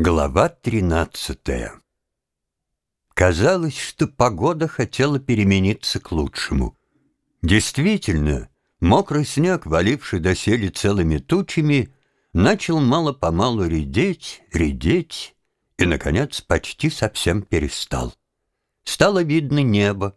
Глава тринадцатая Казалось, что погода хотела перемениться к лучшему. Действительно, мокрый снег, валивший доселе целыми тучами, начал мало-помалу редеть, редеть и, наконец, почти совсем перестал. Стало видно небо,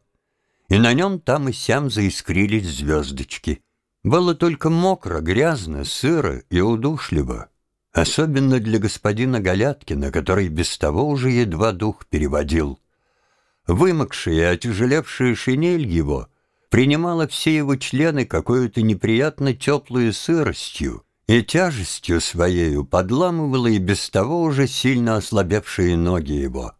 и на нем там и сям заискрились звездочки. Было только мокро, грязно, сыро и удушливо. Особенно для господина Галяткина, который без того уже едва дух переводил. Вымокшая и отяжелевшая шинель его принимала все его члены какую-то неприятно теплую сыростью и тяжестью своею подламывала и без того уже сильно ослабевшие ноги его.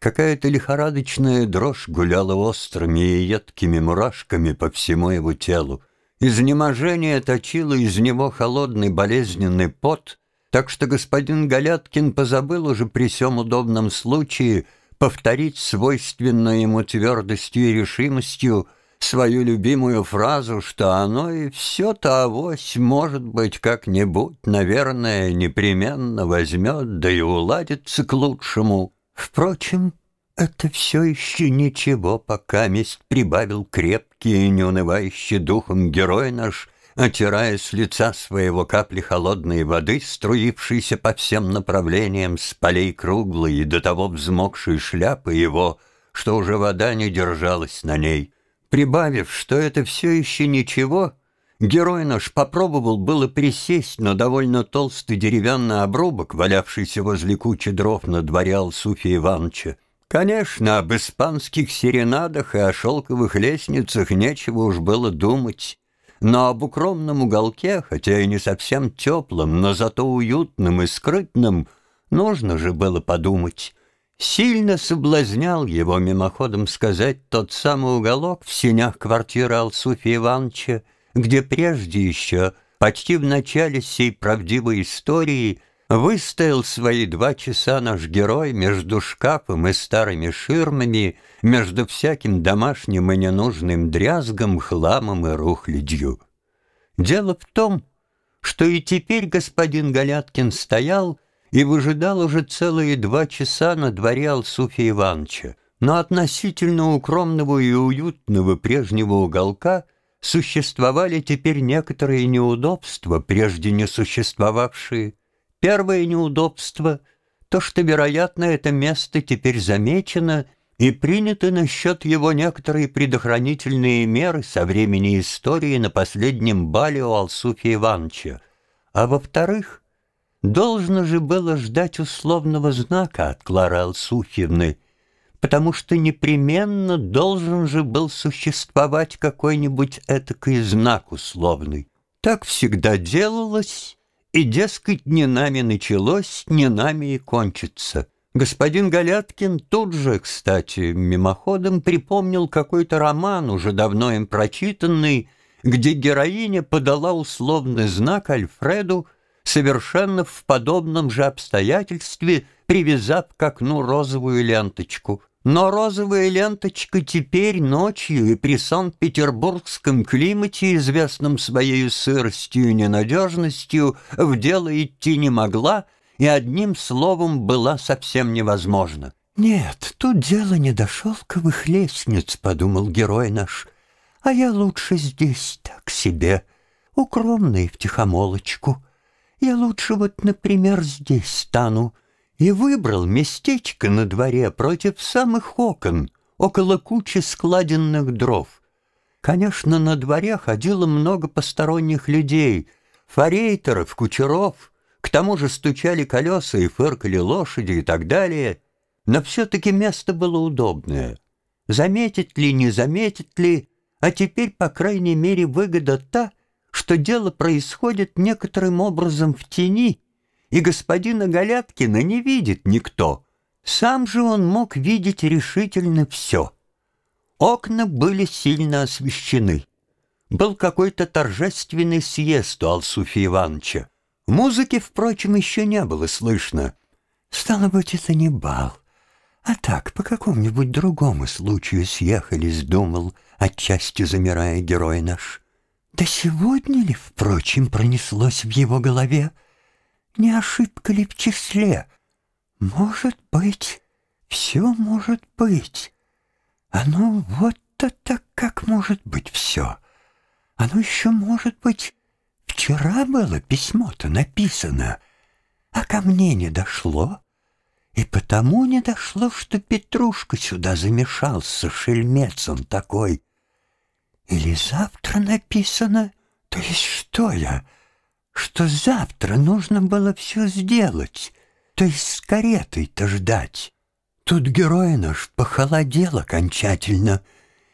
Какая-то лихорадочная дрожь гуляла острыми и едкими мурашками по всему его телу. Изнеможение точило из него холодный болезненный пот — так что господин Галяткин позабыл уже при всем удобном случае повторить свойственную ему твердостью и решимостью свою любимую фразу, что оно и все-то авось, может быть, как-нибудь, наверное, непременно возьмет, да и уладится к лучшему. Впрочем, это все еще ничего, пока месть прибавил крепкий и неунывающий духом герой наш, отирая с лица своего капли холодной воды, струившейся по всем направлениям с полей круглой и до того взмокшей шляпы его, что уже вода не держалась на ней. Прибавив, что это все еще ничего, герой наш попробовал было присесть на довольно толстый деревянный обрубок, валявшийся возле кучи дров на дворе Алсуфия Ивановича. Конечно, об испанских серенадах и о шелковых лестницах нечего уж было думать но об укромном уголке, хотя и не совсем теплым, но зато уютным и скрытным, нужно же было подумать. Сильно соблазнял его мимоходом сказать тот самый уголок в сенях квартиры Алсуфия Ивановича, где прежде еще, почти в начале сей правдивой истории, Выстоял свои два часа наш герой между шкафом и старыми ширмами, между всяким домашним и ненужным дрязгом, хламом и рухлядью. Дело в том, что и теперь господин Галяткин стоял и выжидал уже целые два часа на дворе Алсуфия Ивановича, но относительно укромного и уютного прежнего уголка существовали теперь некоторые неудобства, прежде не существовавшие. Первое неудобство — то, что, вероятно, это место теперь замечено и приняты насчет его некоторые предохранительные меры со времени истории на последнем бале у Алсуфия Ивановича. А во-вторых, должно же было ждать условного знака от Клары Алсуфьевны, потому что непременно должен же был существовать какой-нибудь этакий знак условный. Так всегда делалось, и, дескать, не нами началось, не нами и кончится. Господин Галяткин тут же, кстати, мимоходом припомнил какой-то роман, уже давно им прочитанный, где героиня подала условный знак Альфреду, совершенно в подобном же обстоятельстве, привязав к окну розовую ленточку — но розовая ленточка теперь ночью и при Санкт-Петербургском климате, известном своей сыростью и ненадежностью, в дело идти не могла и одним словом была совсем невозможна. «Нет, тут дело не до шелковых лестниц», — подумал герой наш, «а я лучше здесь так себе, укромный втихомолочку. Я лучше вот, например, здесь стану, и выбрал местечко на дворе против самых окон, около кучи складенных дров. Конечно, на дворе ходило много посторонних людей, форейтеров, кучеров, к тому же стучали колеса и фыркали лошади и так далее, но все-таки место было удобное. Заметит ли, не заметит ли, а теперь, по крайней мере, выгода та, что дело происходит некоторым образом в тени, и господина Галяткина не видит никто. Сам же он мог видеть решительно все. Окна были сильно освещены. Был какой-то торжественный съезд у Алсуфия Ивановича. Музыки, впрочем, еще не было слышно. Стало быть, это не бал. А так, по какому-нибудь другому случаю съехались, думал, отчасти замирая герой наш. Да сегодня ли, впрочем, пронеслось в его голове? Не ошибка ли в числе? Может быть, все может быть. Оно вот-то так, как может быть все. Оно еще может быть... Вчера было письмо-то написано, а ко мне не дошло. И потому не дошло, что Петрушка сюда замешался, шельмец он такой. Или завтра написано, то есть что я, что завтра нужно было все сделать, то есть с каретой-то ждать. Тут герой наш похолодел окончательно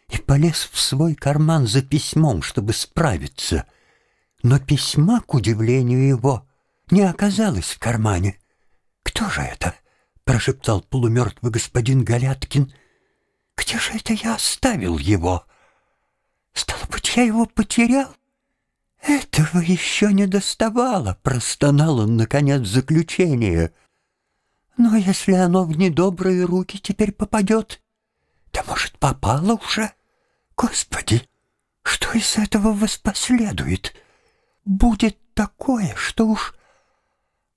и полез в свой карман за письмом, чтобы справиться. Но письма, к удивлению его, не оказалось в кармане. Кто же это? — прошептал полумертвый господин Галяткин. «Где же это я оставил его? Стало быть, я его потерял?» «Этого еще не доставало», — простонал он, наконец, заключение. «Но если оно в недобрые руки теперь попадет, да, может, попало уже? Господи, что из этого воспоследует? Будет такое, что уж...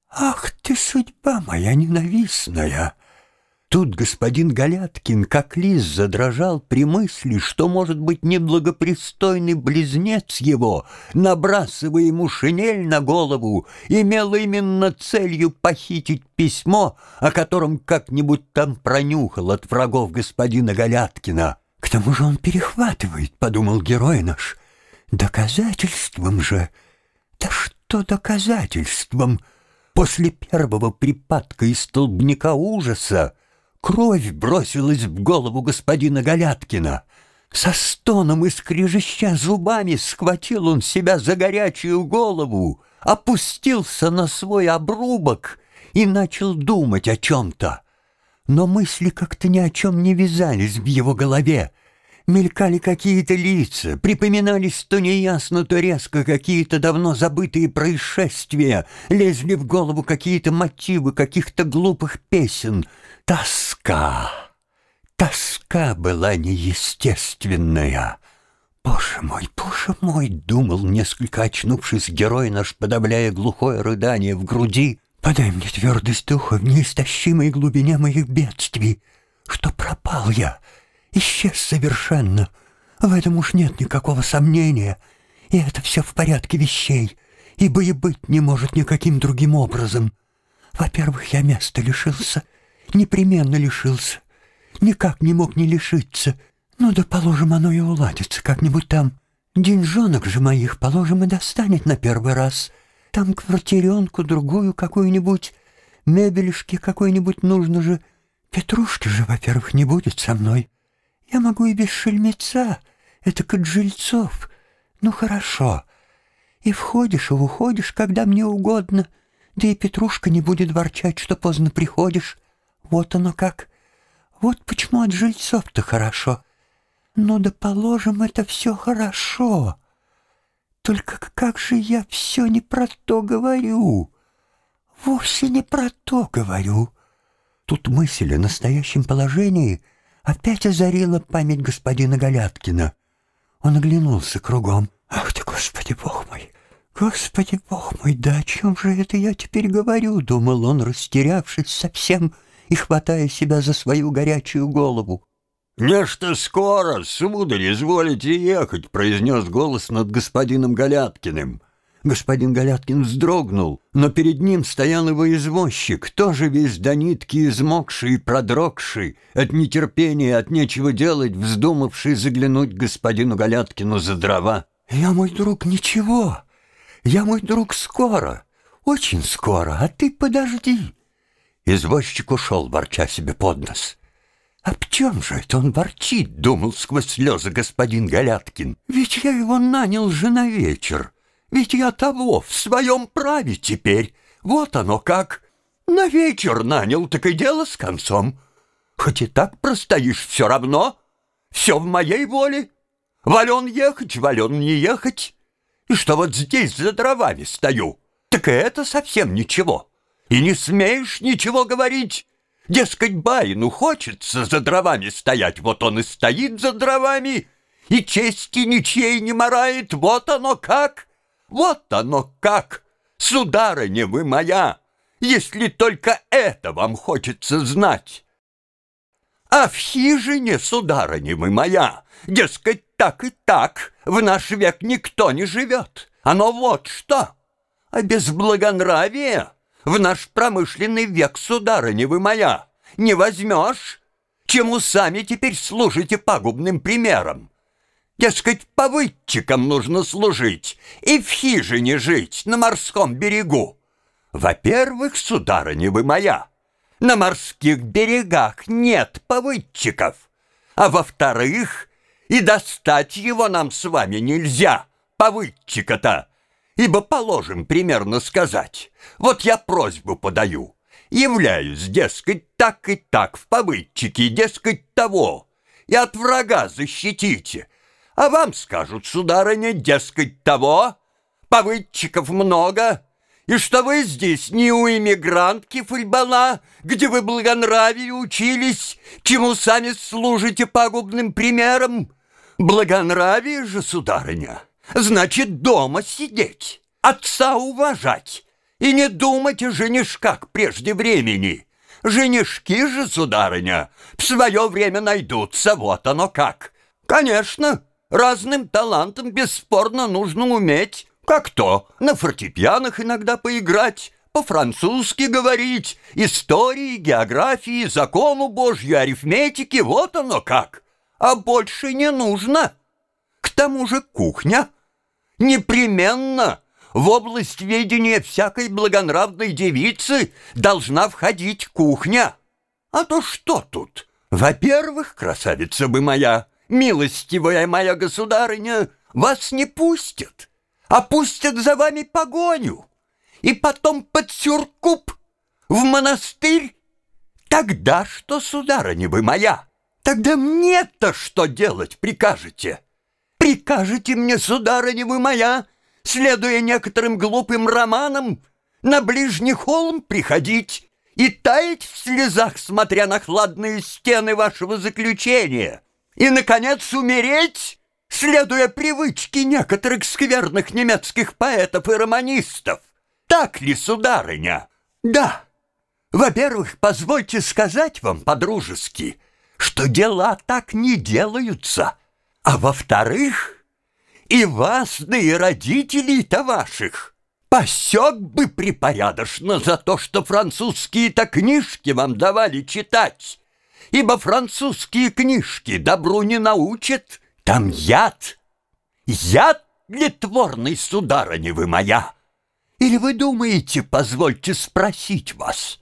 Ах ты, судьба моя ненавистная!» Тут господин Галяткин, как лис, задрожал при мысли, что, может быть, неблагопристойный близнец его, набрасывая ему шинель на голову, имел именно целью похитить письмо, о котором как-нибудь там пронюхал от врагов господина Галяткина. «К тому же он перехватывает», — подумал герой наш. «Доказательством же...» «Да что доказательством?» После первого припадка и столбняка ужаса Кровь бросилась в голову господина Галяткина. Со стоном и скрежеща зубами схватил он себя за горячую голову, опустился на свой обрубок и начал думать о чем-то. Но мысли как-то ни о чем не вязались в его голове. Мелькали какие-то лица, припоминались то неясно, то резко какие-то давно забытые происшествия, лезли в голову какие-то мотивы каких-то глупых песен. Тоска, тоска была неестественная. «Боже мой, боже мой!» — думал, несколько очнувшись герой наш, подавляя глухое рыдание в груди. «Подай мне твердость духа в неистощимой глубине моих бедствий, что пропал я, исчез совершенно. В этом уж нет никакого сомнения, и это все в порядке вещей, ибо и быть не может никаким другим образом. Во-первых, я места лишился, непременно лишился, никак не мог не лишиться. Ну да, положим, оно и уладится как-нибудь там. Деньжонок же моих, положим, и достанет на первый раз. Там квартиренку другую какую-нибудь, мебелишки какой-нибудь нужно же. Петрушки же, во-первых, не будет со мной. Я могу и без шельмеца, это как жильцов. Ну, хорошо. И входишь, и уходишь, когда мне угодно. Да и Петрушка не будет ворчать, что поздно приходишь. Вот оно как. Вот почему от жильцов-то хорошо. Ну да положим, это все хорошо. Только как же я все не про то говорю? Вовсе не про то говорю. Тут мысль о настоящем положении опять озарила память господина Галяткина. Он оглянулся кругом. «Ах ты, Господи, Бог мой! Господи, Бог мой, да о чем же это я теперь говорю?» Думал он, растерявшись совсем и хватая себя за свою горячую голову. «Нечто скоро, сударь, изволите ехать», — произнес голос над господином Галяткиным. Господин Галяткин вздрогнул, но перед ним стоял его извозчик, тоже весь до нитки измокший и продрогший, от нетерпения, от нечего делать, вздумавший заглянуть господину Галяткину за дрова. «Я, мой друг, ничего. Я, мой друг, скоро, очень скоро, а ты подожди». Извозчик ушел, ворча себе под нос. «А в чем же это он ворчит?» — думал сквозь слезы господин Галяткин. «Ведь я его нанял же на вечер». Ведь я того в своем праве теперь. Вот оно как. На вечер нанял, так и дело с концом. Хоть и так простоишь все равно. Все в моей воле. Вален ехать, вален не ехать. И что вот здесь за дровами стою, так и это совсем ничего. И не смеешь ничего говорить. Дескать, Баину хочется за дровами стоять, вот он и стоит за дровами, и чести ничьей не морает, вот оно как. Вот оно как! Сударыня вы моя! если только это вам хочется знать. А в хижине, сударыня вы моя, дескать, так и так в наш век никто не живет. Оно вот что. А без благонравия в наш промышленный век, сударыня вы моя, не возьмешь, чему сами теперь служите пагубным примером. Дескать, повыдчикам нужно служить и в хижине жить на морском берегу. Во-первых, сударыня вы моя, на морских берегах нет повыдчиков. А во-вторых, и достать его нам с вами нельзя, повыдчика-то. Ибо положим примерно сказать, вот я просьбу подаю, являюсь, дескать, так и так в повыдчике, дескать, того, и от врага защитите, а вам скажут, сударыня, дескать, того, повыдчиков много, и что вы здесь не у иммигрантки Фульбана, где вы благонравию учились, чему сами служите пагубным примером. Благонравие же, сударыня, значит дома сидеть, отца уважать и не думать о женишках прежде времени. Женишки же, сударыня, в свое время найдутся, вот оно как. Конечно, Разным талантам бесспорно нужно уметь. Как то, на фортепианах иногда поиграть, по-французски говорить, истории, географии, закону Божью, арифметики, вот оно как. А больше не нужно. К тому же кухня. Непременно в область ведения всякой благонравной девицы должна входить кухня. А то что тут? Во-первых, красавица бы моя, милостивая моя государыня, вас не пустят, а пустят за вами погоню, и потом под сюркуп в монастырь. Тогда что, сударыня вы моя, тогда мне-то что делать прикажете? Прикажете мне, сударыня вы моя, следуя некоторым глупым романам, на ближний холм приходить и таять в слезах, смотря на хладные стены вашего заключения?» И, наконец, умереть, следуя привычке некоторых скверных немецких поэтов и романистов. Так ли, сударыня? Да. Во-первых, позвольте сказать вам по-дружески, что дела так не делаются. А во-вторых, и вас, да и родителей-то ваших посек бы припорядочно за то, что французские-то книжки вам давали читать ибо французские книжки добру не научат. Там яд, яд литворный, сударыня вы моя. Или вы думаете, позвольте спросить вас,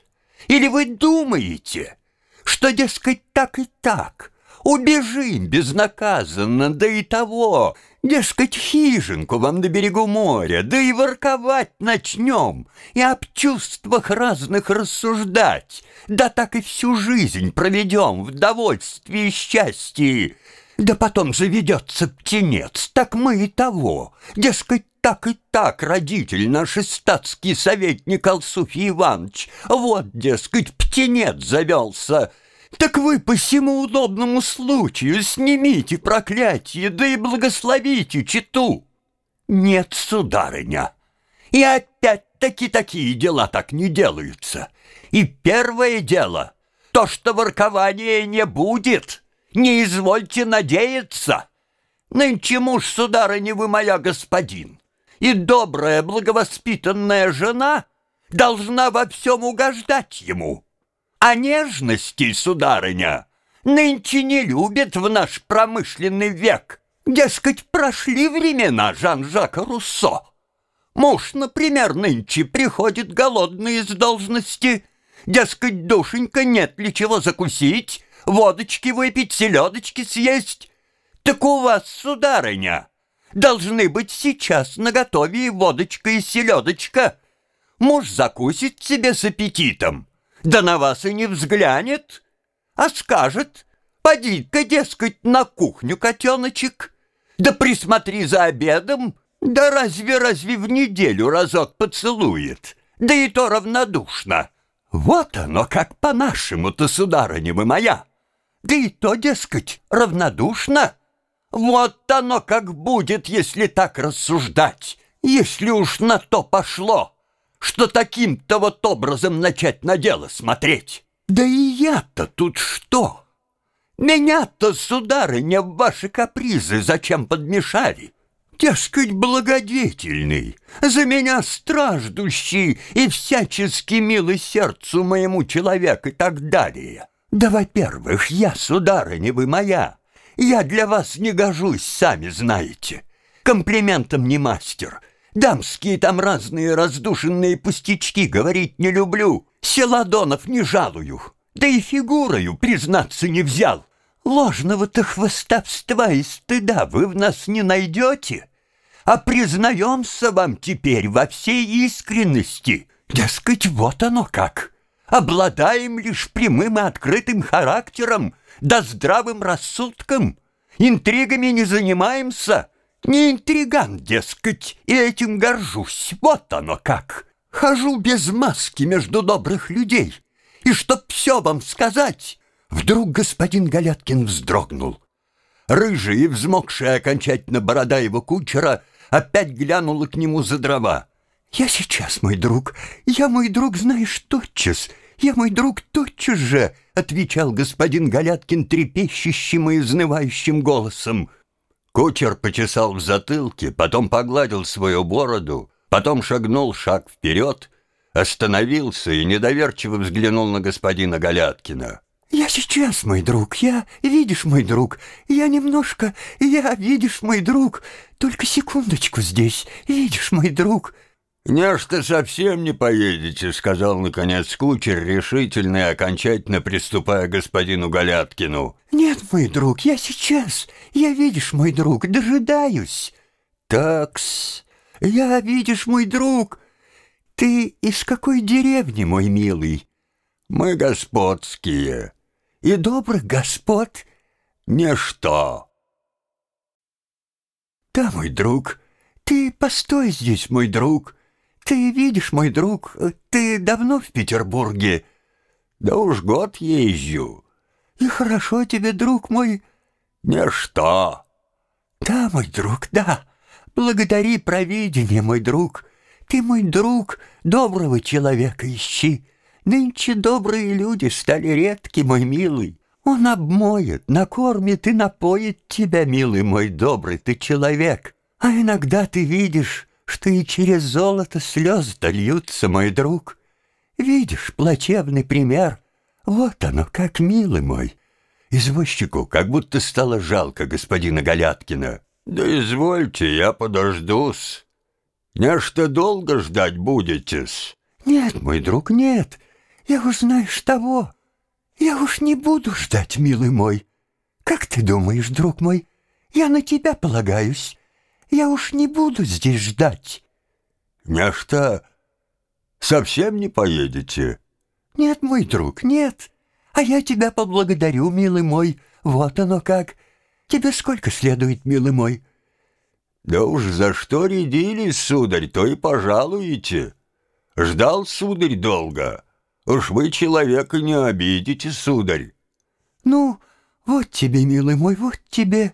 или вы думаете, что, дескать, так и так, убежим безнаказанно, да и того, Дескать, хижинку вам на берегу моря, да и ворковать начнем, и об чувствах разных рассуждать, да так и всю жизнь проведем в довольстве и счастье. Да потом заведется птенец, так мы и того. Дескать, так и так родитель наш статский советник Алсуфий Иванович, вот, дескать, птенец завелся — так вы по всему удобному случаю снимите проклятие, да и благословите читу. Нет, сударыня, и опять-таки такие дела так не делаются. И первое дело, то, что воркования не будет, не извольте надеяться. Нынче муж, сударыня, вы моя господин, и добрая, благовоспитанная жена должна во всем угождать ему». А нежности, сударыня, нынче не любят в наш промышленный век. Дескать, прошли времена Жан-Жака Руссо. Муж, например, нынче приходит голодный из должности. Дескать, душенька, нет ли чего закусить, водочки выпить, селедочки съесть. Так у вас, сударыня, должны быть сейчас наготове и водочка, и селедочка. Муж закусит себе с аппетитом, да на вас и не взглянет, а скажет, поди-ка, дескать, на кухню, котеночек, да присмотри за обедом, да разве-разве в неделю разок поцелует, да и то равнодушно. Вот оно как по-нашему-то, сударыня вы моя. Да и то, дескать, равнодушно. Вот оно как будет, если так рассуждать, если уж на то пошло. Что таким-то вот образом начать на дело смотреть. Да и я-то тут что? Меня-то, сударыня, в ваши капризы зачем подмешали? Дескать, благодетельный, за меня страждущий и всячески милый сердцу моему человек и так далее. Да, во-первых, я, сударыня, вы моя, я для вас не гожусь, сами знаете. Комплиментом не мастер. Дамские там разные раздушенные пустячки говорить не люблю. Селадонов не жалую. Да и фигурою, признаться, не взял. Ложного-то хвостовства и стыда вы в нас не найдете. А признаемся вам теперь во всей искренности. Дескать, вот оно как. Обладаем лишь прямым и открытым характером, да здравым рассудком. Интригами не занимаемся. Не интриган, дескать, и этим горжусь. Вот оно как. Хожу без маски между добрых людей. И чтоб все вам сказать, вдруг господин Галяткин вздрогнул. Рыжая и взмокшая окончательно борода его кучера опять глянула к нему за дрова. «Я сейчас, мой друг, я, мой друг, знаешь, тотчас, я, мой друг, тотчас же!» — отвечал господин Галяткин трепещущим и изнывающим голосом. Кучер почесал в затылке, потом погладил свою бороду, потом шагнул шаг вперед, остановился и недоверчиво взглянул на господина Галяткина. «Я сейчас, мой друг, я, видишь, мой друг, я немножко, я, видишь, мой друг, только секундочку здесь, видишь, мой друг». «Нечто совсем не поедете», — сказал, наконец, кучер, решительно и окончательно приступая к господину Галяткину. «Нет, мой друг, я сейчас, я, видишь, мой друг, дожидаюсь». «Такс, я, видишь, мой друг, ты из какой деревни, мой милый?» «Мы господские» и добрых господ ничто. Да, мой друг, ты постой здесь, мой друг. Ты видишь, мой друг, ты давно в Петербурге? Да уж год езжу. И хорошо тебе, друг мой? Ничто. Да, мой друг, да. Благодари провидение, мой друг. Ты, мой друг, доброго человека ищи. Нынче добрые люди стали редки, мой милый. Он обмоет, накормит и напоит тебя, милый мой добрый ты человек. А иногда ты видишь, что и через золото слезы дольются, мой друг. Видишь, плачевный пример. Вот оно, как милый мой. Извозчику как будто стало жалко господина Галяткина. «Да извольте, я подождусь. Нечто долго ждать будете-с?» «Нет, мой друг, нет. Я уж знаешь того. Я уж не буду ждать, милый мой. Как ты думаешь, друг мой, я на тебя полагаюсь. Я уж не буду здесь ждать. Нечто совсем не поедете? Нет, мой друг, нет. А я тебя поблагодарю, милый мой. Вот оно как. Тебе сколько следует, милый мой? Да уж за что рядились, сударь, то и пожалуете. Ждал, сударь, долго. Уж вы человека не обидите, сударь. Ну, вот тебе, милый мой, вот тебе.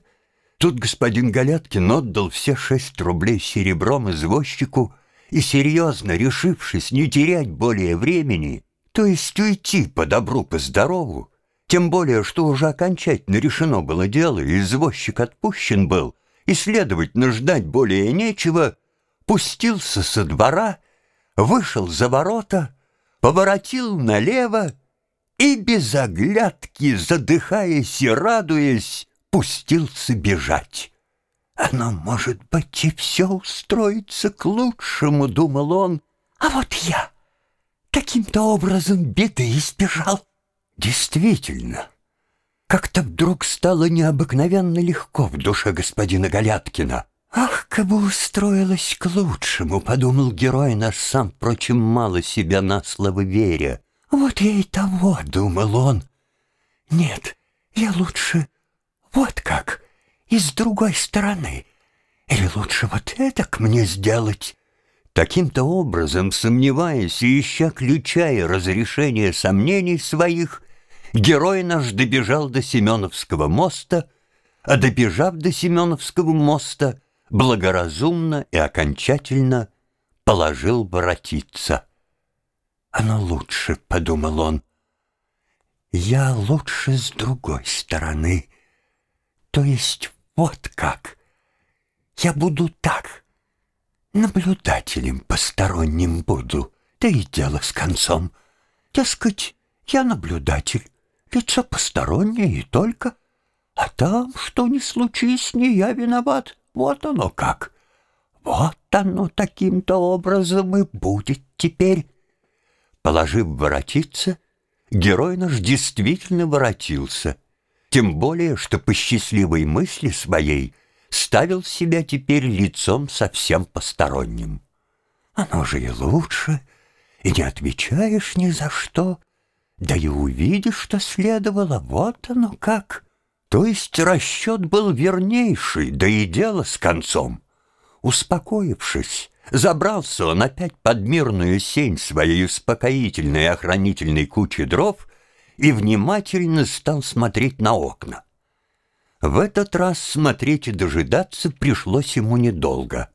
Тут господин Галяткин отдал все шесть рублей серебром извозчику и, серьезно решившись не терять более времени, то есть уйти по добру, по здорову, тем более, что уже окончательно решено было дело, извозчик отпущен был, и, следовательно, ждать более нечего, пустился со двора, вышел за ворота — поворотил налево и без оглядки, задыхаясь и радуясь, пустился бежать. «Оно, может быть, и все устроится к лучшему», — думал он. «А вот я каким-то образом беды избежал». Действительно, как-то вдруг стало необыкновенно легко в душе господина Галяткина. «Ах, как бы устроилась к лучшему», — подумал герой наш сам, впрочем, мало себя на слово веря. «Вот я и того», — думал он. «Нет, я лучше вот как, и с другой стороны. Или лучше вот это к мне сделать». Таким-то образом, сомневаясь и ища ключа и разрешения сомнений своих, герой наш добежал до Семеновского моста, а добежав до Семеновского моста — благоразумно и окончательно положил воротиться. «Оно лучше», — подумал он. «Я лучше с другой стороны. То есть вот как. Я буду так. Наблюдателем посторонним буду. Да и дело с концом. Дескать, я наблюдатель. Лицо постороннее и только. А там, что ни случись, не я виноват. Вот оно как. Вот оно таким-то образом и будет теперь. Положив воротиться, герой наш действительно воротился. Тем более, что по счастливой мысли своей ставил себя теперь лицом совсем посторонним. Оно же и лучше, и не отвечаешь ни за что, да и увидишь, что следовало, вот оно как. То есть расчет был вернейший, да и дело с концом. Успокоившись, забрался он опять под мирную сень своей успокоительной охранительной кучи дров и внимательно стал смотреть на окна. В этот раз смотреть и дожидаться пришлось ему недолго.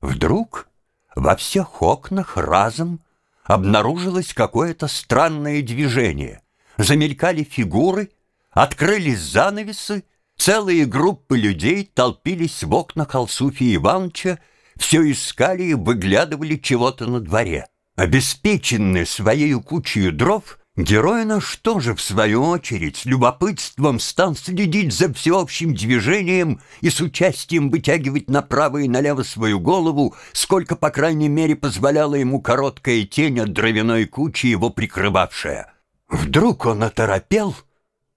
Вдруг во всех окнах разом обнаружилось какое-то странное движение. Замелькали фигуры, открылись занавесы, целые группы людей толпились в окнах Алсуфия Ивановича, все искали и выглядывали чего-то на дворе. Обеспеченный своей кучей дров, герой наш тоже, в свою очередь, с любопытством стал следить за всеобщим движением и с участием вытягивать направо и налево свою голову, сколько, по крайней мере, позволяла ему короткая тень от дровяной кучи, его прикрывавшая. Вдруг он оторопел,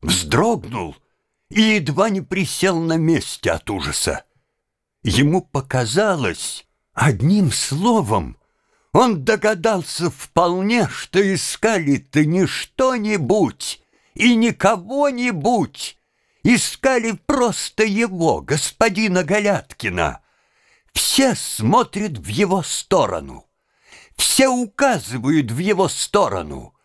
вздрогнул и едва не присел на месте от ужаса. Ему показалось, одним словом, он догадался вполне, что искали-то не что-нибудь и не кого-нибудь, искали просто его, господина Галяткина. Все смотрят в его сторону, все указывают в его сторону.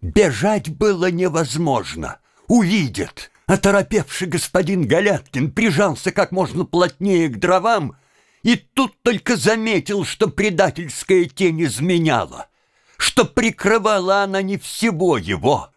Бежать было невозможно, увидят, Оторопевший господин Галяткин прижался как можно плотнее к дровам и тут только заметил, что предательская тень изменяла, что прикрывала она не всего его.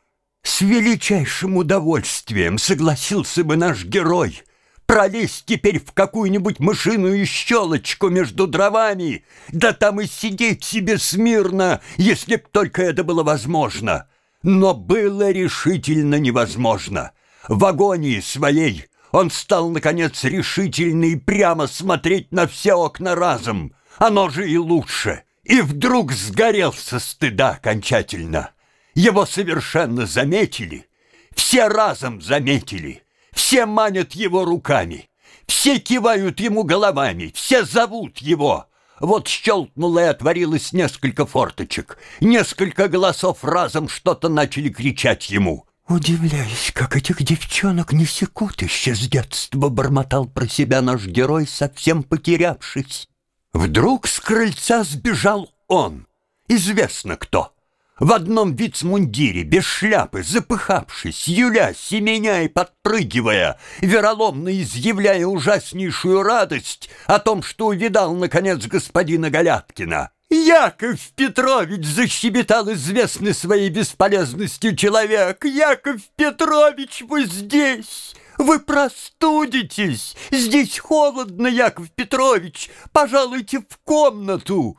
С величайшим удовольствием согласился бы наш герой пролезть теперь в какую-нибудь мышиную щелочку между дровами, да там и сидеть себе смирно, если б только это было возможно. Но было решительно невозможно — в агонии своей он стал, наконец, решительный и прямо смотреть на все окна разом. Оно же и лучше. И вдруг сгорел со стыда окончательно. Его совершенно заметили. Все разом заметили. Все манят его руками. Все кивают ему головами. Все зовут его. Вот щелкнуло и отворилось несколько форточек. Несколько голосов разом что-то начали кричать ему. Удивляюсь, как этих девчонок не секут еще с детства, бормотал про себя наш герой, совсем потерявшись. Вдруг с крыльца сбежал он, известно кто. В одном вицмундире, без шляпы, запыхавшись, юля, семеня и подпрыгивая, вероломно изъявляя ужаснейшую радость о том, что увидал, наконец, господина Галяткина. Яков Петрович защебетал известный своей бесполезностью человек. Яков Петрович, вы здесь! Вы простудитесь! Здесь холодно, Яков Петрович! Пожалуйте в комнату!»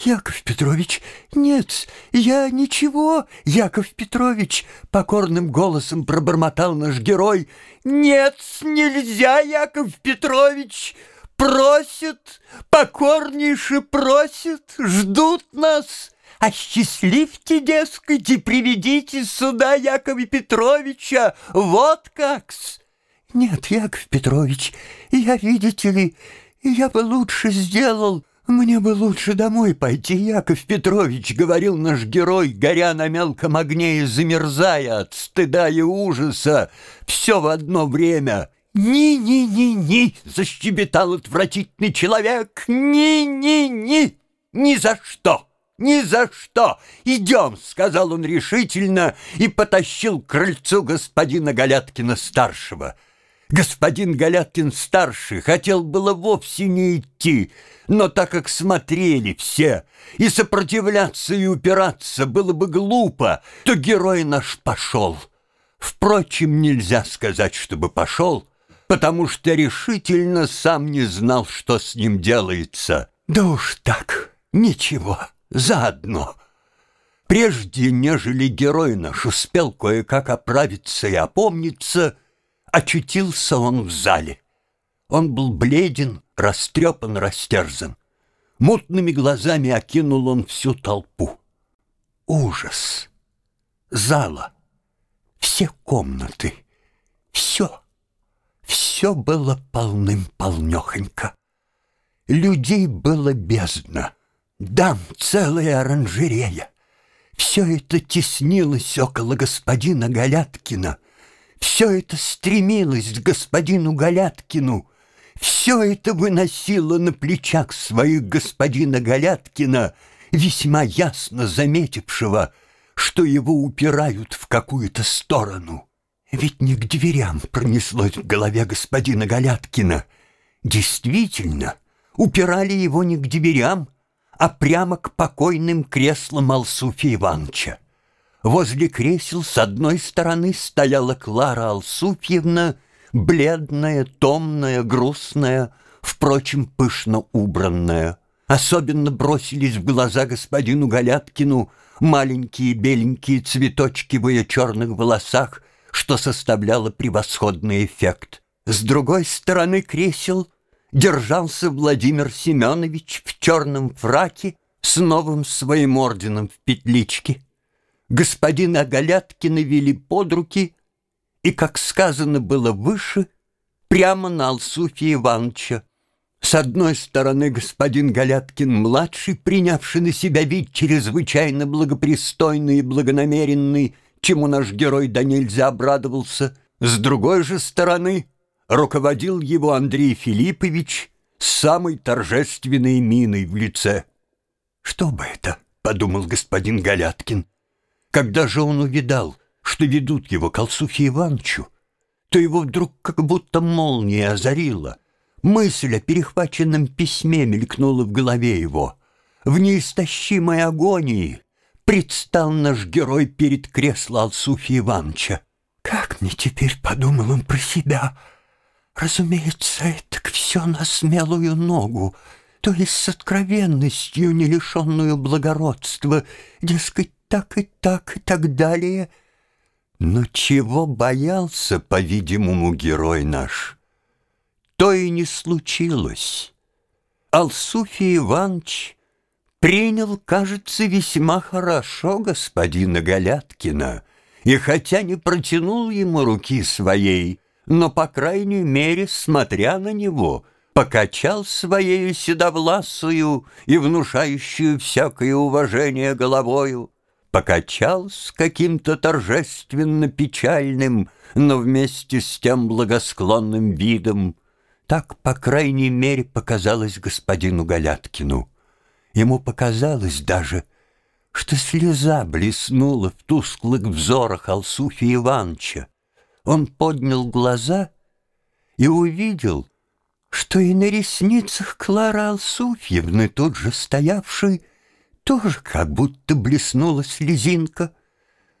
«Яков Петрович, нет, я ничего, Яков Петрович!» Покорным голосом пробормотал наш герой. «Нет, нельзя, Яков Петрович!» Просят, покорнейше просят, ждут нас. Осчастливьте, дескать, и приведите сюда Якова Петровича. Вот как-с. Нет, Яков Петрович, я, видите ли, я бы лучше сделал, «Мне бы лучше домой пойти, Яков Петрович», — говорил наш герой, горя на мелком огне и замерзая от стыда и ужаса, все в одно время. «Ни-ни-ни-ни!» — защебетал отвратительный человек. «Ни-ни-ни! Ни за что! Ни за что! Идем!» — сказал он решительно и потащил к крыльцу господина Галяткина-старшего. Господин Галяткин-старший хотел было вовсе не идти, но так как смотрели все, и сопротивляться и упираться было бы глупо, то герой наш пошел. Впрочем, нельзя сказать, чтобы пошел, потому что решительно сам не знал, что с ним делается. Да уж так, ничего, заодно. Прежде, нежели герой наш успел кое-как оправиться и опомниться, очутился он в зале. Он был бледен, растрепан, растерзан. Мутными глазами окинул он всю толпу. Ужас! Зала! Все комнаты! Все! Все было полным-полнехонько. Людей было бездна, дам целая оранжерея. Все это теснилось около господина Галяткина. Все это стремилось к господину Галяткину. Все это выносило на плечах своих господина Галяткина, весьма ясно заметившего, что его упирают в какую-то сторону. Ведь не к дверям пронеслось в голове господина Галяткина. Действительно, упирали его не к дверям, а прямо к покойным креслам Алсуфия Ивановича. Возле кресел с одной стороны стояла Клара Алсуфьевна, бледная, томная, грустная, впрочем, пышно убранная. Особенно бросились в глаза господину Галяткину маленькие беленькие цветочки в ее черных волосах, что составляло превосходный эффект. С другой стороны кресел держался Владимир Семенович в черном фраке с новым своим орденом в петличке. Господина Галяткина вели под руки, и, как сказано было выше, прямо на Алсуфия Ивановича. С одной стороны господин Галяткин-младший, принявший на себя вид чрезвычайно благопристойный и благонамеренный, чему наш герой да нельзя обрадовался, с другой же стороны руководил его Андрей Филиппович с самой торжественной миной в лице. «Что бы это?» — подумал господин Галяткин. Когда же он увидал, что ведут его к Алсуфе Ивановичу, то его вдруг как будто молния озарила. Мысль о перехваченном письме мелькнула в голове его. В неистощимой агонии предстал наш герой перед креслом Алсуфи Ивановича. «Как мне теперь, — подумал он про себя, — Разумеется, это все на смелую ногу, то есть с откровенностью, не лишенную благородства, дескать, так и так и так далее. Но чего боялся, по-видимому, герой наш, то и не случилось. Алсуфий Иванович принял, кажется, весьма хорошо господина Галяткина, и хотя не протянул ему руки своей, но, по крайней мере, смотря на него, покачал своею седовласую и внушающую всякое уважение головою, покачал с каким-то торжественно печальным, но вместе с тем благосклонным видом. Так, по крайней мере, показалось господину Галяткину. Ему показалось даже, что слеза блеснула в тусклых взорах Алсуфия Ивановича. Он поднял глаза и увидел, что и на ресницах Клары Алсуфьевны, тут же стоявшей, тоже как будто блеснула слезинка,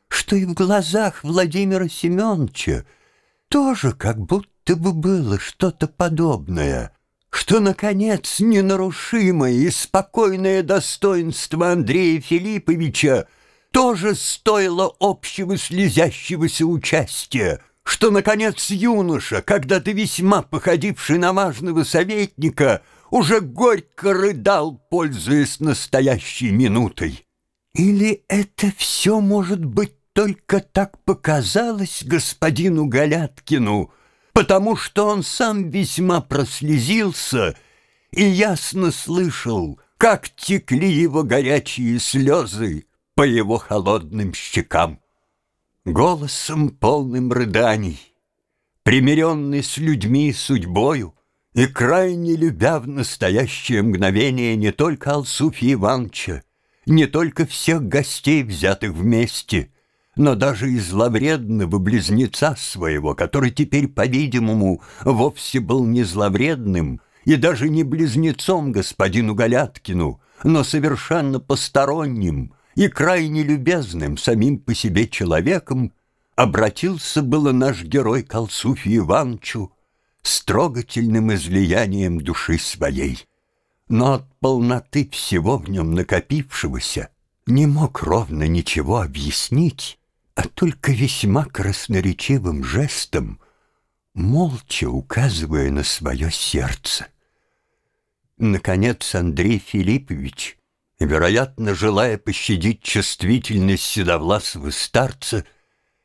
что и в глазах Владимира Семеновича тоже как будто бы было что-то подобное, что, наконец, ненарушимое и спокойное достоинство Андрея Филипповича тоже стоило общего слезящегося участия, что, наконец, юноша, когда-то весьма походивший на важного советника, уже горько рыдал, пользуясь настоящей минутой. Или это все, может быть, только так показалось господину Галяткину, потому что он сам весьма прослезился и ясно слышал, как текли его горячие слезы по его холодным щекам. Голосом полным рыданий, примиренный с людьми судьбою и крайне любя в настоящее мгновение не только Алсуфья Ивановича, не только всех гостей, взятых вместе, но даже и зловредного близнеца своего, который теперь, по-видимому, вовсе был не зловредным и даже не близнецом господину Галяткину, но совершенно посторонним и крайне любезным самим по себе человеком, обратился было наш герой к Алсуфе Ивановичу с трогательным излиянием души своей. Но от полноты всего в нем накопившегося не мог ровно ничего объяснить, а только весьма красноречивым жестом, молча указывая на свое сердце. Наконец Андрей Филиппович, вероятно, желая пощадить чувствительность седовласого старца,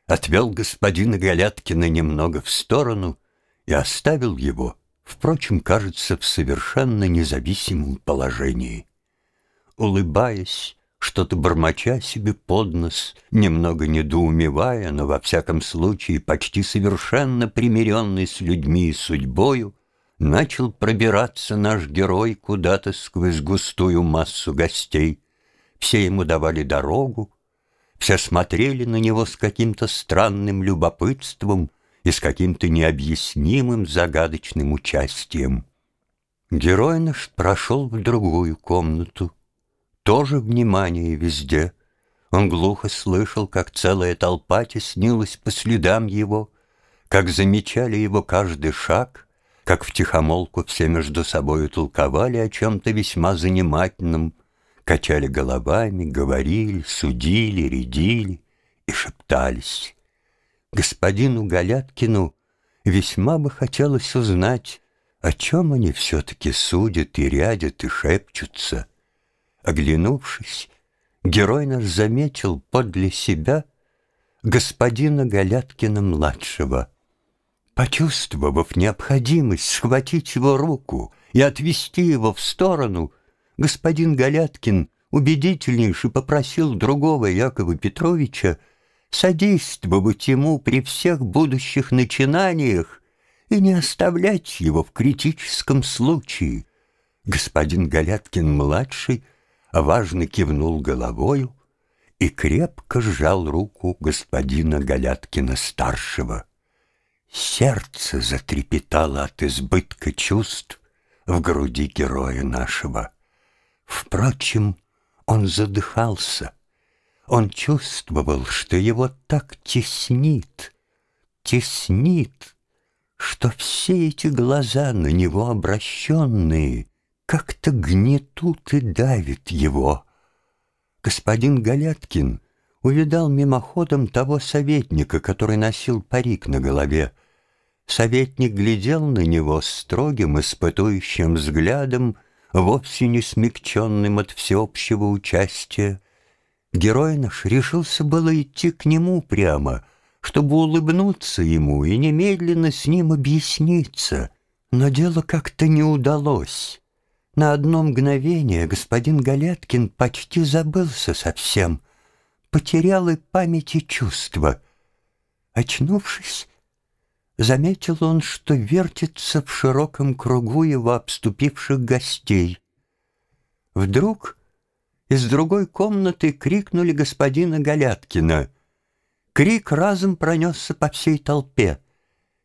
отвел господина Галяткина немного в сторону и оставил его, впрочем, кажется, в совершенно независимом положении. Улыбаясь, что-то бормоча себе под нос, немного недоумевая, но во всяком случае почти совершенно примиренный с людьми и судьбою, начал пробираться наш герой куда-то сквозь густую массу гостей. Все ему давали дорогу, все смотрели на него с каким-то странным любопытством и с каким-то необъяснимым загадочным участием. Герой наш прошел в другую комнату. Тоже внимание везде. Он глухо слышал, как целая толпа теснилась по следам его, как замечали его каждый шаг, как втихомолку все между собою толковали о чем-то весьма занимательном, качали головами, говорили, судили, рядили и шептались. Господину Галяткину весьма бы хотелось узнать, о чем они все-таки судят и рядят и шепчутся. Оглянувшись, герой наш заметил подле себя господина Галяткина-младшего. Почувствовав необходимость схватить его руку и отвести его в сторону, господин Галяткин убедительнейше попросил другого Якова Петровича содействовать ему при всех будущих начинаниях и не оставлять его в критическом случае. Господин Галяткин-младший важно кивнул головою и крепко сжал руку господина Галяткина-старшего. Сердце затрепетало от избытка чувств в груди героя нашего. Впрочем, он задыхался. Он чувствовал, что его так теснит, теснит, что все эти глаза на него обращенные как-то гнетут и давят его. Господин Галяткин увидал мимоходом того советника, который носил парик на голове. Советник глядел на него строгим, испытующим взглядом, вовсе не смягченным от всеобщего участия. Герой наш решился было идти к нему прямо, чтобы улыбнуться ему и немедленно с ним объясниться, но дело как-то не удалось. На одно мгновение господин Галяткин почти забылся совсем, потерял и память и чувства. Очнувшись, заметил он, что вертится в широком кругу его обступивших гостей. Вдруг из другой комнаты крикнули господина Галяткина. Крик разом пронесся по всей толпе.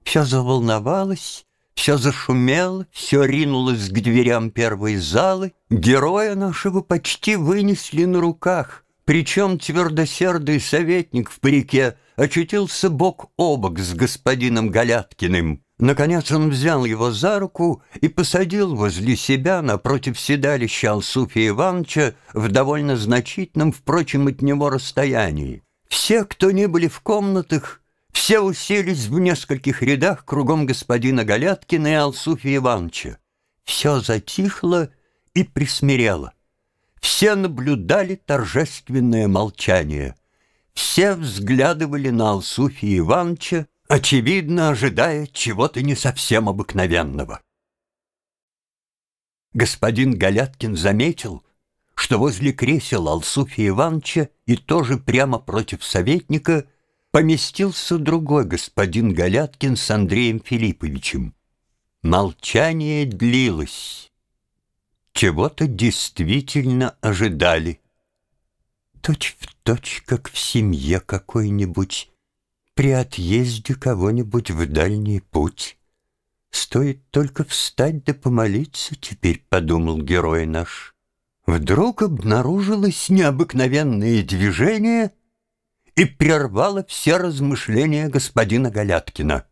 Все заволновалось, все зашумело, все ринулось к дверям первой залы. Героя нашего почти вынесли на руках. Причем твердосердый советник в парике очутился бок о бок с господином Галяткиным. Наконец он взял его за руку и посадил возле себя напротив седалища Алсуфия Ивановича в довольно значительном, впрочем, от него расстоянии. Все, кто не были в комнатах, все уселись в нескольких рядах кругом господина Галяткина и Алсуфия Ивановича. Все затихло и присмирело. Все наблюдали торжественное молчание. Все взглядывали на Алсуфия Ивановича, очевидно, ожидая чего-то не совсем обыкновенного. Господин Галяткин заметил, что возле кресел Алсуфия Ивановича и тоже прямо против советника поместился другой господин Галяткин с Андреем Филипповичем. Молчание длилось. Чего-то действительно ожидали. точь в точь, как в семье какой-нибудь, при отъезде кого-нибудь в дальний путь. Стоит только встать да помолиться теперь, подумал герой наш. Вдруг обнаружилось необыкновенное движение и прервало все размышления господина Галяткина.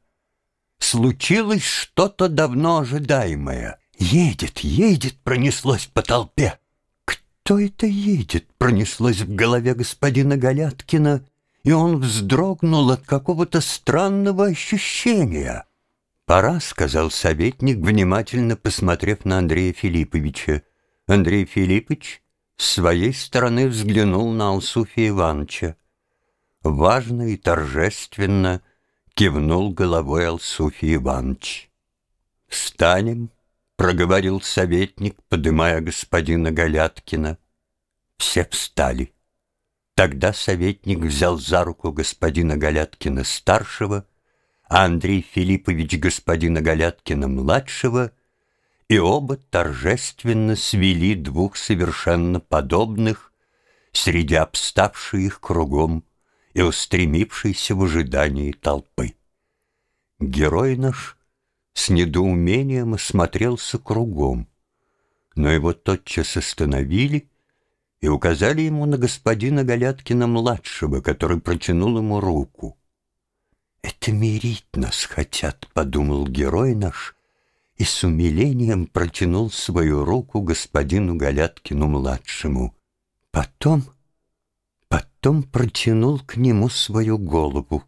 Случилось что-то давно ожидаемое. Едет, едет, пронеслось по толпе. Кто это едет, пронеслось в голове господина Галяткина, и он вздрогнул от какого-то странного ощущения. «Пора», — сказал советник, внимательно посмотрев на Андрея Филипповича. Андрей Филиппович с своей стороны взглянул на Алсуфия Ивановича. Важно и торжественно кивнул головой Алсуфий Иванович. «Встанем», — проговорил советник, подымая господина Галяткина. Все встали. Тогда советник взял за руку господина Галяткина-старшего, а Андрей Филиппович господина Галяткина-младшего, и оба торжественно свели двух совершенно подобных среди обставшей их кругом и устремившейся в ожидании толпы. Герой наш с недоумением осмотрелся кругом, но его тотчас остановили и указали ему на господина Галяткина-младшего, который протянул ему руку. «Это мирить нас хотят», — подумал герой наш, и с умилением протянул свою руку господину Галяткину-младшему. Потом Потом протянул к нему свою голову.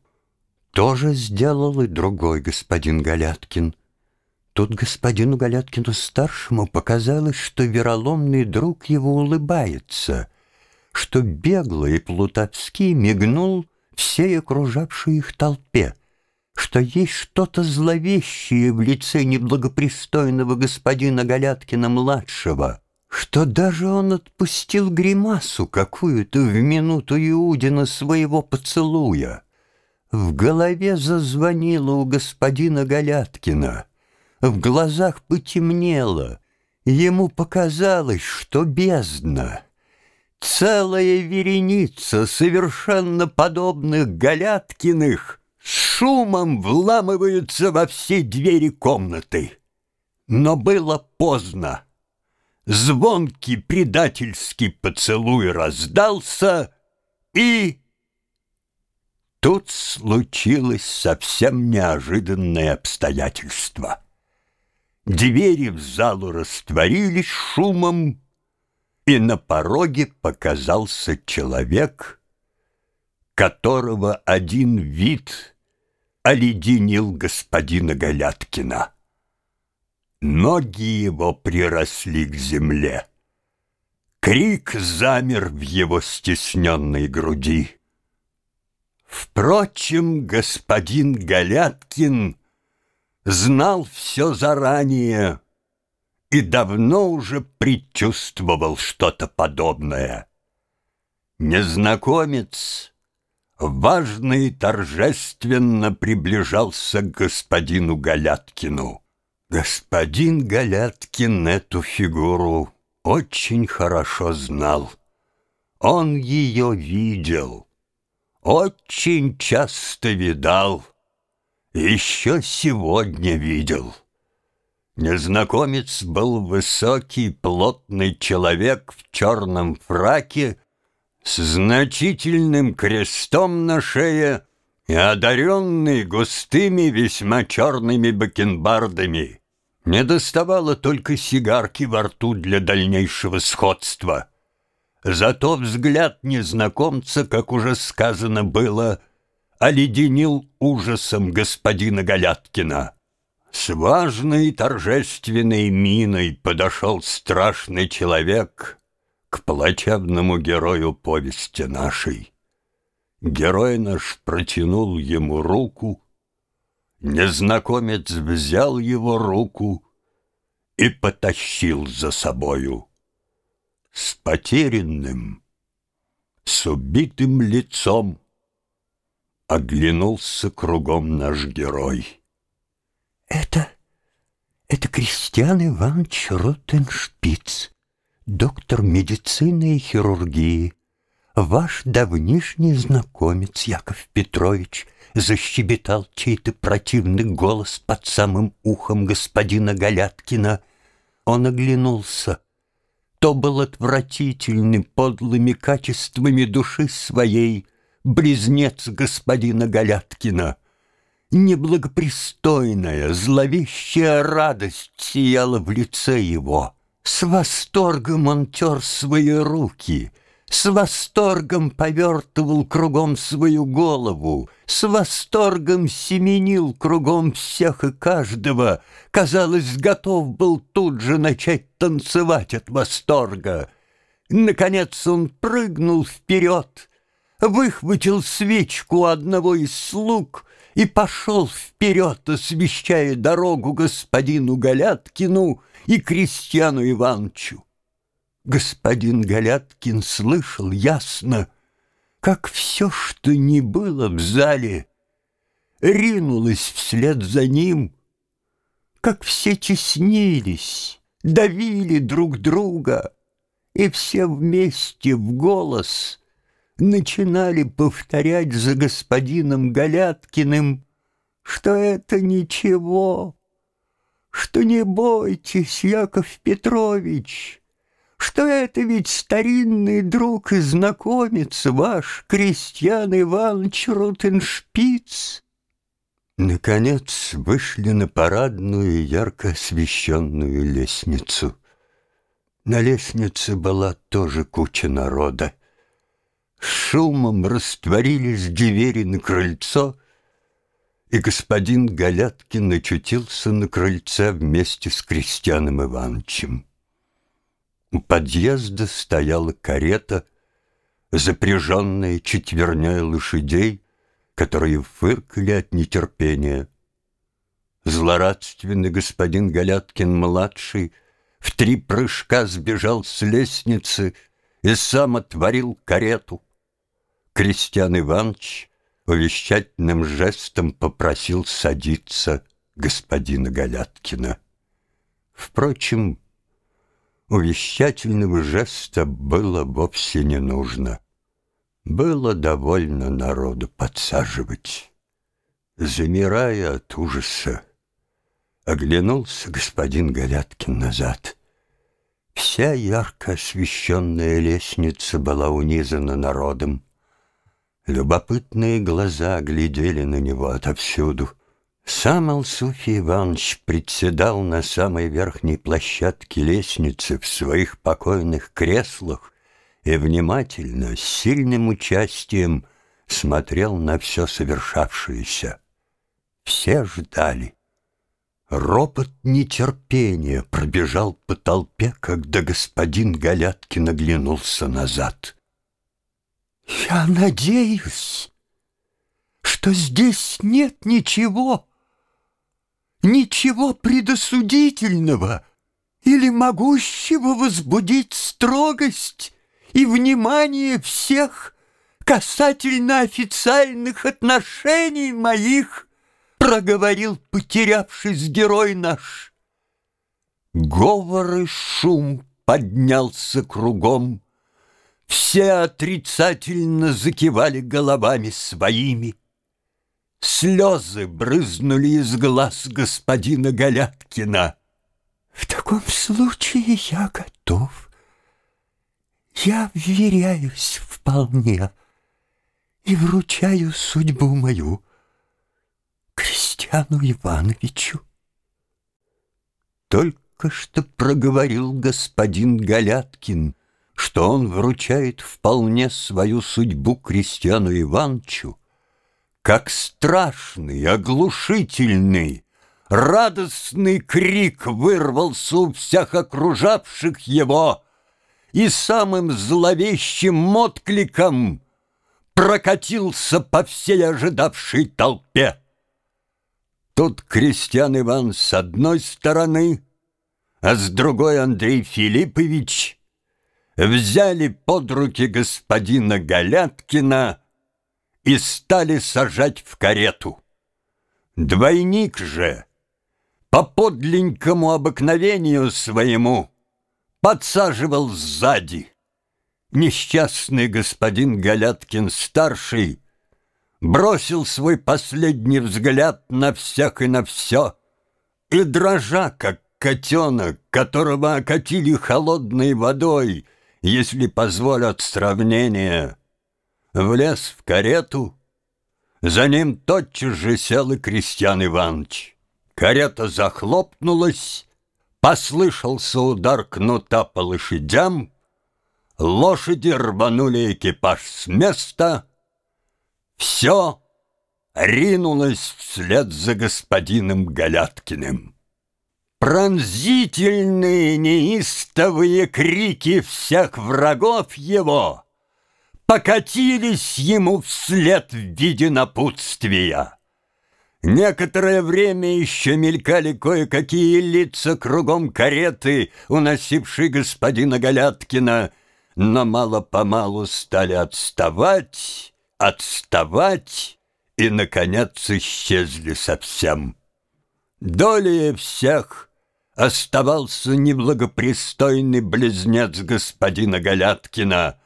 Тоже сделал и другой господин Галяткин. Тут господину Галяткину-старшему показалось, что вероломный друг его улыбается, что бегло и плутовски мигнул всей окружавшей их толпе, что есть что-то зловещее в лице неблагопристойного господина Галяткина-младшего — что даже он отпустил гримасу какую-то в минуту Иудина своего поцелуя. В голове зазвонило у господина Галяткина, в глазах потемнело, ему показалось, что бездна. Целая вереница совершенно подобных Галяткиных с шумом вламываются во все двери комнаты. Но было поздно. Звонкий предательский поцелуй раздался, и... Тут случилось совсем неожиданное обстоятельство. Двери в залу растворились шумом, и на пороге показался человек, которого один вид оледенил господина Галяткина. Ноги его приросли к земле. Крик замер в его стесненной груди. Впрочем, господин Галяткин знал все заранее и давно уже предчувствовал что-то подобное. Незнакомец важно и торжественно приближался к господину Галяткину. Господин Галяткин эту фигуру очень хорошо знал. Он ее видел, очень часто видал, еще сегодня видел. Незнакомец был высокий, плотный человек в черном фраке с значительным крестом на шее и одаренный густыми весьма черными бакенбардами. Не доставало только сигарки во рту для дальнейшего сходства. Зато взгляд незнакомца, как уже сказано было, оледенил ужасом господина Галяткина. С важной торжественной миной подошел страшный человек к плачевному герою повести нашей. Герой наш протянул ему руку, Незнакомец взял его руку и потащил за собою. С потерянным, с убитым лицом оглянулся кругом наш герой. «Это... это Кристиан Иванович Ротеншпиц, доктор медицины и хирургии, Ваш давнишний знакомец Яков Петрович Защебетал чей-то противный голос Под самым ухом господина Галяткина. Он оглянулся. То был отвратительный подлыми качествами души своей Близнец господина Галяткина. Неблагопристойная, зловещая радость сияла в лице его. С восторгом он тер свои руки — с восторгом повертывал кругом свою голову, С восторгом семенил кругом всех и каждого, Казалось, готов был тут же начать танцевать от восторга. Наконец он прыгнул вперед, Выхватил свечку одного из слуг И пошел вперед, освещая дорогу господину Галяткину И крестьяну Иванчу. Господин Галяткин слышал ясно, Как все, что не было в зале, Ринулось вслед за ним, Как все теснились, давили друг друга, И все вместе в голос Начинали повторять за господином Галяткиным, Что это ничего, что не бойтесь, Яков Петрович, что это ведь старинный друг и знакомец ваш, крестьян Иванович Рутеншпиц. Наконец вышли на парадную ярко освещенную лестницу. На лестнице была тоже куча народа. Шумом растворились двери на крыльцо, и господин Галяткин очутился на крыльце вместе с Крестьяном Ивановичем. У подъезда стояла карета, запряженная четверней лошадей, которые фыркали от нетерпения. Злорадственный господин Галяткин-младший в три прыжка сбежал с лестницы и сам отворил карету. Крестьян Иванович увещательным жестом попросил садиться господина Галяткина. Впрочем, Увещательного жеста было вовсе не нужно. Было довольно народу подсаживать. Замирая от ужаса, оглянулся господин Галяткин назад. Вся ярко освещенная лестница была унизана народом. Любопытные глаза глядели на него отовсюду. Сам Алсуфий Иванович председал на самой верхней площадке лестницы в своих покойных креслах и внимательно, с сильным участием смотрел на все совершавшееся. Все ждали. Ропот нетерпения пробежал по толпе, когда господин Галяткин оглянулся назад. «Я надеюсь, что здесь нет ничего», ничего предосудительного или могущего возбудить строгость и внимание всех касательно официальных отношений моих, проговорил потерявшись герой наш. Говор и шум поднялся кругом, все отрицательно закивали головами своими. Слезы брызнули из глаз господина Галяткина. В таком случае я готов. Я вверяюсь вполне и вручаю судьбу мою Крестьяну Ивановичу. Только что проговорил господин Галяткин, что он вручает вполне свою судьбу Крестьяну Ивановичу, как страшный, оглушительный, радостный крик вырвался у всех окружавших его, и самым зловещим откликом прокатился по всей ожидавшей толпе. Тут Крестьян Иван с одной стороны, а с другой Андрей Филиппович взяли под руки господина Галяткина и стали сажать в карету. Двойник же, по подленькому обыкновению своему, подсаживал сзади. несчастный господин Галяткин-старший бросил свой последний взгляд на всех и на все, и, дрожа, как котенок, которого окатили холодной водой, если позволят сравнение, влез в карету, за ним тотчас же сел и Крестьян Иванович. Карета захлопнулась, послышался удар кнута по лошадям, лошади рванули экипаж с места, все ринулось вслед за господином Галяткиным. Пронзительные неистовые крики всех врагов его покатились ему вслед в виде напутствия. Некоторое время еще мелькали кое-какие лица кругом кареты, уносившей господина Галяткина, но мало-помалу стали отставать, отставать и, наконец, исчезли совсем. Долее всех оставался неблагопристойный близнец господина Галяткина,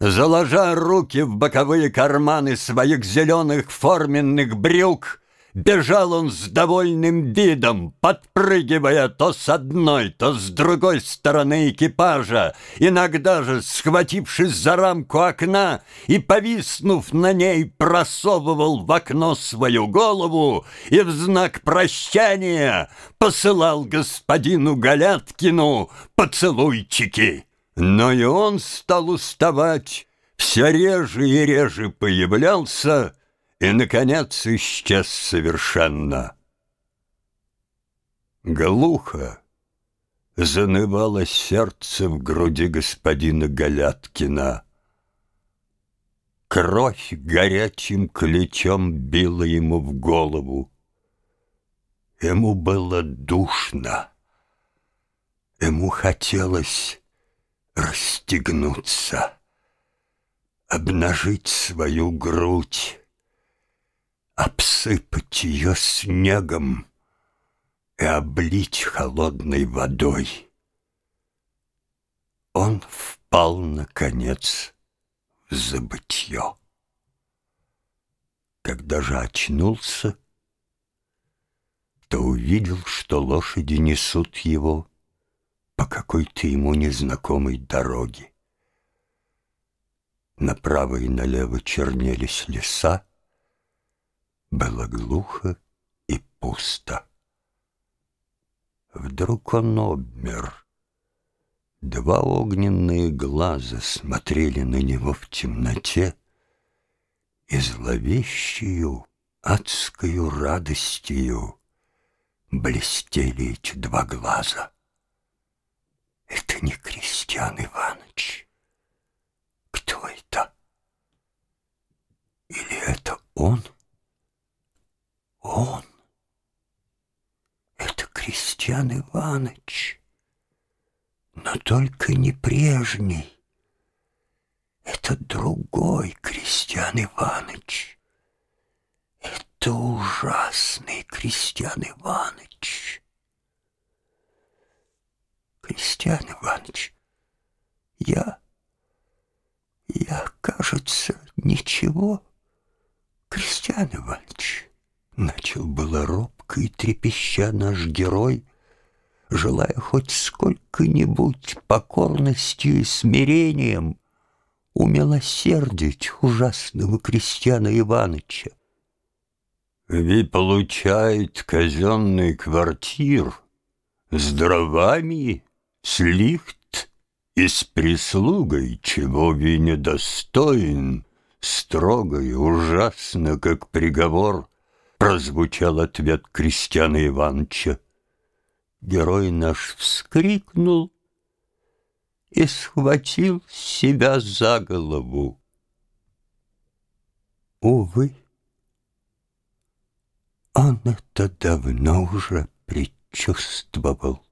заложа руки в боковые карманы своих зеленых форменных брюк, Бежал он с довольным видом, подпрыгивая то с одной, то с другой стороны экипажа, иногда же, схватившись за рамку окна и, повиснув на ней, просовывал в окно свою голову и в знак прощания посылал господину Галяткину поцелуйчики. Но и он стал уставать, все реже и реже появлялся, и, наконец, исчез совершенно. Глухо занывало сердце в груди господина Галяткина. Кровь горячим ключом била ему в голову. Ему было душно. Ему хотелось расстегнуться, обнажить свою грудь, обсыпать ее снегом и облить холодной водой. Он впал, наконец, в забытье. Когда же очнулся, то увидел, что лошади несут его по какой-то ему незнакомой дороге. Направо и налево чернелись леса, было глухо и пусто. Вдруг он обмер. Два огненные глаза смотрели на него в темноте, и зловещую, адскую радостью блестели эти два глаза. Это не Крестьян Иванович. Кто это? Или это он? — он. Это Крестьян Иванович, но только не прежний. Это другой Крестьян Иванович. Это ужасный Крестьян Иванович. Крестьян Иванович, я... Я, кажется, ничего, Крестьян Иванович. Начал было робко и трепеща наш герой, Желая хоть сколько-нибудь покорностью и смирением Умилосердить ужасного крестьяна Иваныча. Ви получает казенный квартир С дровами, с лихт и с прислугой, Чего ви недостоин, Строго и ужасно, как приговор — Прозвучал ответ Крестьяна Ивановича. Герой наш вскрикнул и схватил себя за голову. Увы, он это давно уже предчувствовал.